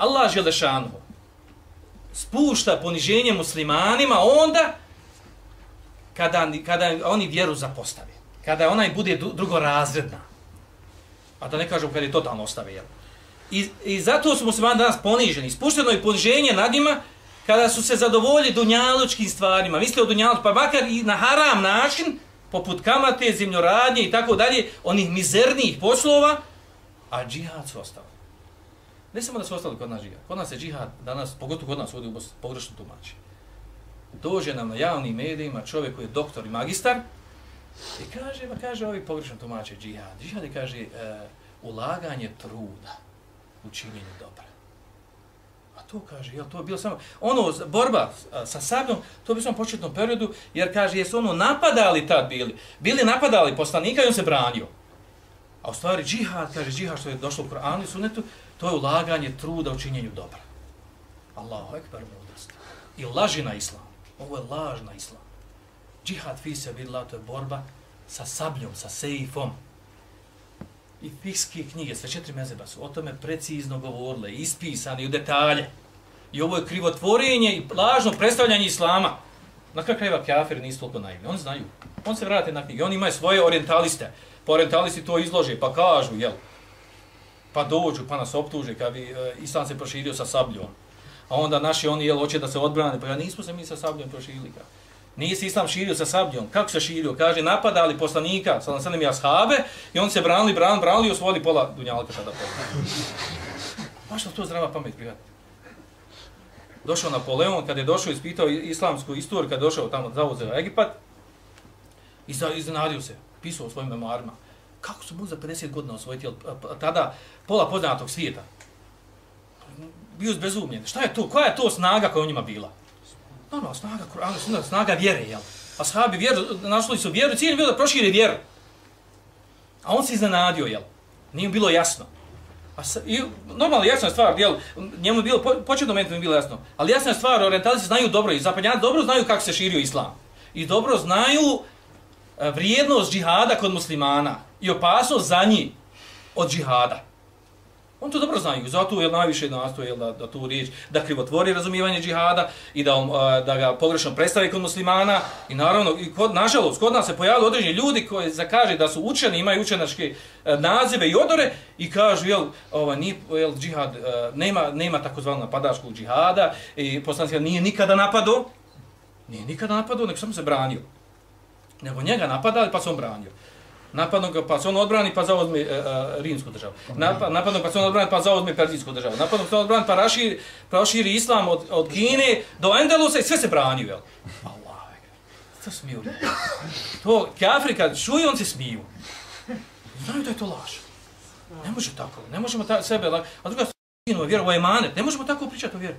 Allah Želešanu spušta poniženje muslimanima onda kada, kada oni vjeru zapostave. Kada onaj bude drugorazredna. A da ne kažem kada je totalno ostave. Jel? I, I zato su muslimani danas poniženi. Spušteno je poniženje nad njima kada su se zadovoljili dunjalučkim stvarima. Misle o dunjalučkim, pa makar i na haram način, poput kamate, zemljoradnje i tako dalje, onih mizernijih poslova, a džihad su ostali. Ne samo da su ostali kod nas džihad. Kod nas je džihad danas, pogotovo kod nas ovdje u Bosni, pogrešno tumači. Dođe nam na javnim medijima čovjek koji je doktor i magistar i kaže, ma kaže ovi pogrešno tumače džihad. Džihad je, kaže, uh, ulaganje truda u činjenju dobra. A to kaže, jel, to je bilo samo, ono, borba e, sa sabljom, to bi samo početnom periodu, jer kaže, jesu ono napadali tad bili, bili napadali poslanika i on se branio. A u stvari džihad, kaže, džihad što je došlo u Koranu i sunetu, to je ulaganje truda u činjenju dobra. Allahu ekber mudrost. I laži na islam. Ovo je laž na islam. Džihad fi se vidla, to je borba sa sabljom, sa sejfom, i fikske knjige, sve četiri mezeba su o tome precizno govorile, ispisane u detalje. I ovo je krivotvorenje i lažno predstavljanje islama. Na kakva krajeva kafir nisu toliko naivni. Oni znaju. On se vrate na knjige. Oni imaju svoje orientaliste. Pa orientalisti to izlože, pa kažu, jel? Pa dođu, pa nas optuže, kad bi e, islam se proširio sa sabljom. A onda naši oni, jel, hoće da se odbrane. Pa ja nismo se mi sa sabljom proširili. Kao. Nije se islam širio sa sabljom. Kako se širio? Kaže, napadali poslanika, sa nasadnim jashabe, i on se branili, branili, branili i osvojili pola dunjalka tada pola. Baš to zdrava pamet, prijatelj. Došao Napoleon, kad je došao, ispitao islamsku istoriju, kad je došao tamo, zauzeo Egipat, i iznenadio se, pisao o svojim memoarima. Kako su mu za 50 godina osvojiti, pa, pa, tada pola poznatog svijeta? Bio bezumljen. Šta je to? Koja je to snaga koja u njima bila? Normalno, snaga Kur'ana, snaga, snaga vjere, jel? Ashabi vjeru, našli su vjeru, cilj je bilo da proširi vjeru. A on se iznenadio, jel? Nije bilo jasno. A sa, i, normalno, jasna je stvar, jel? Njemu je bilo, po, početno momentu je bilo jasno. Ali jasna je stvar, orientalici znaju dobro i zapadnjani dobro znaju kako se širio islam. I dobro znaju E, vrijednost džihada kod muslimana i opasnost za njih od džihada. On to dobro znaju, zato je najviše nastoje da, da tu riječ, da krivotvori razumijevanje džihada i da, um, e, da ga pogrešno predstavi kod muslimana. I naravno, i kod, nažalost, kod nas se pojavili određeni ljudi koji zakaže da su učeni, imaju učenačke e, nazive i odore i kažu, jel, ova, nije, jel, džihad, nema, nema takozvano napadačkog džihada i poslanci nije nikada napado, nije nikada napado, nek samo se branio. Nego njega napadali pa se on branio napadno ga pa se on odbrani pa zauzme uh, uh, rimsku državu. Napa, napadno pa se on odbrani pa zauzme perzijsku državu. Napadno pa se on odbrani pa raširi, proširi islam od, od Kine do Endelusa i sve se branio. jel? Allah, to smiju. To, kafri kad čuju, on se smiju. Znaju da je to laž. Ne može tako, ne možemo ta, sebe, a druga stvar, vjeru, o emanet, ne možemo tako pričati o vjeru.